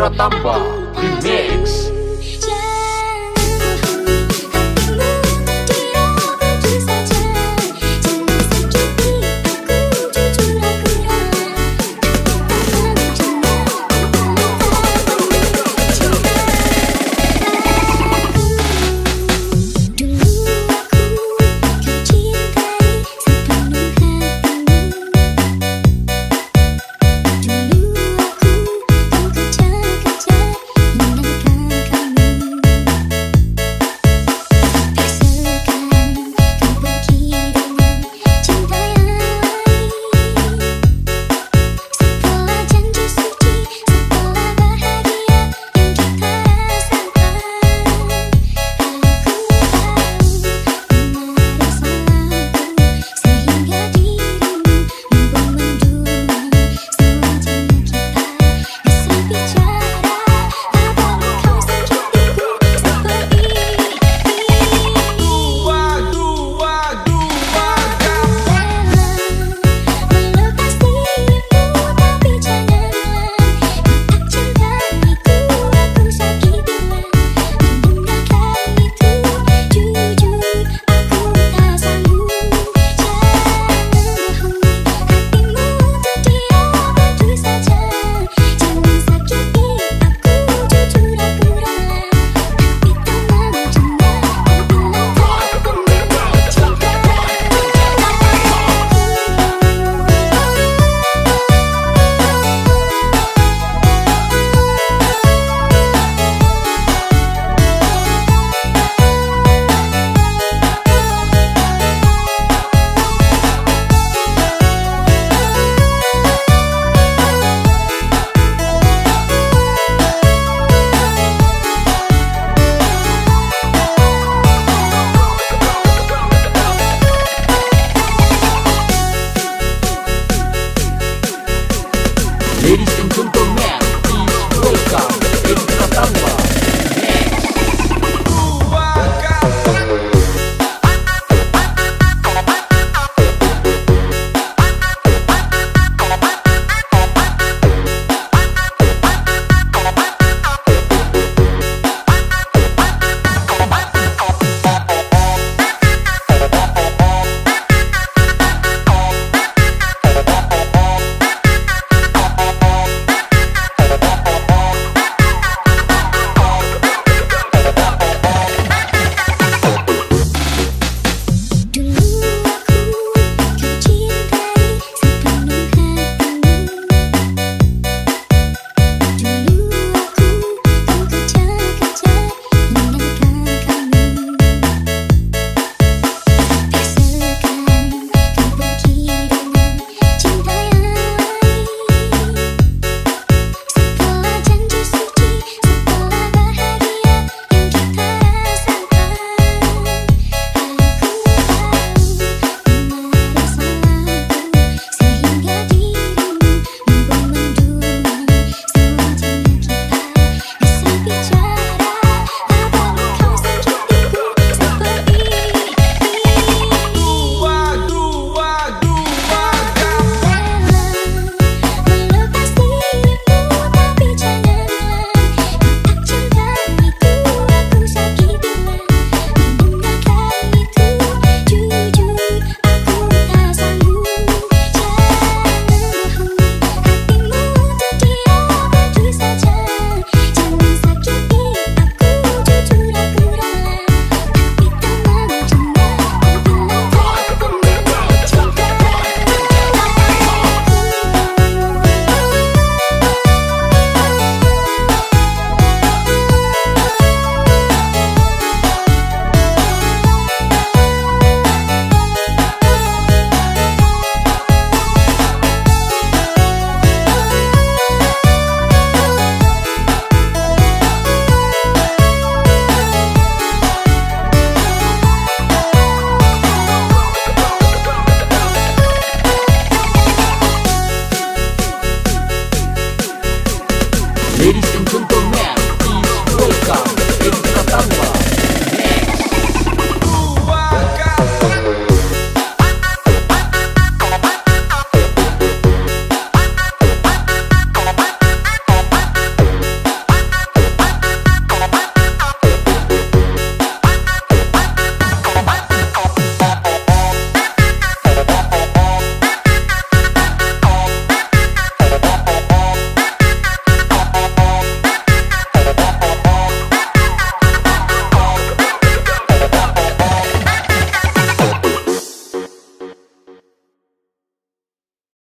Pratamba Remix